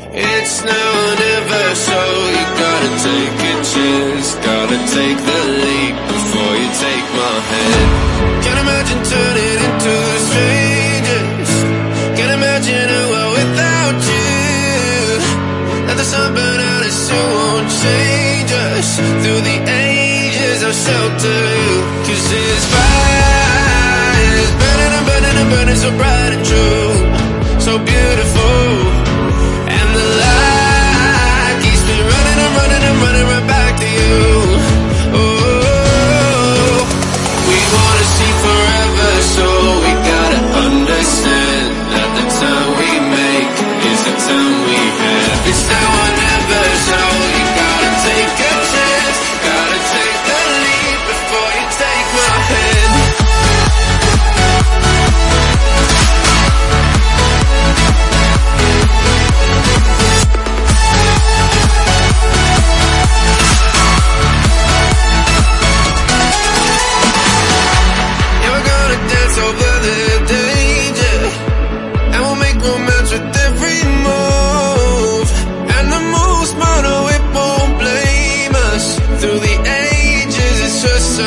It's now or never, so you gotta take a chance. Gotta take the leap before you take my hand. Can't imagine turning into strangers. Can't imagine a world without you. Let the sun burn out, it still won't change us. Through the ages, I'll shelter you. Cause it's fire, burning and burning and burning so bright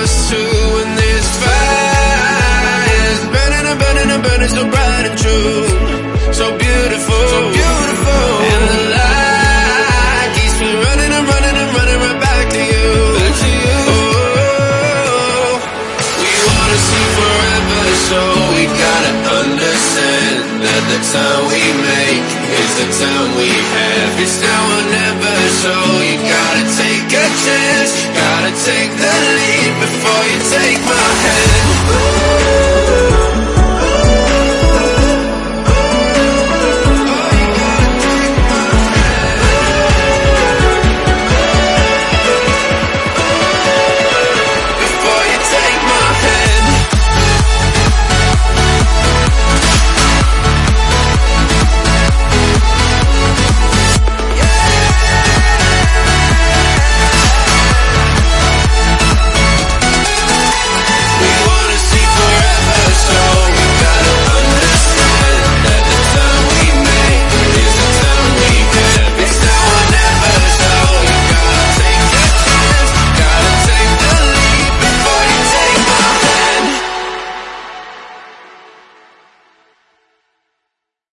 us two in this fire is burning and burning and burning so bright and true, so beautiful, so beautiful. And the light keeps me running and running and running right back to you. Back to you. Oh, we wanna see forever, so we gotta understand that the time we make is the time we have. It's now or never, so.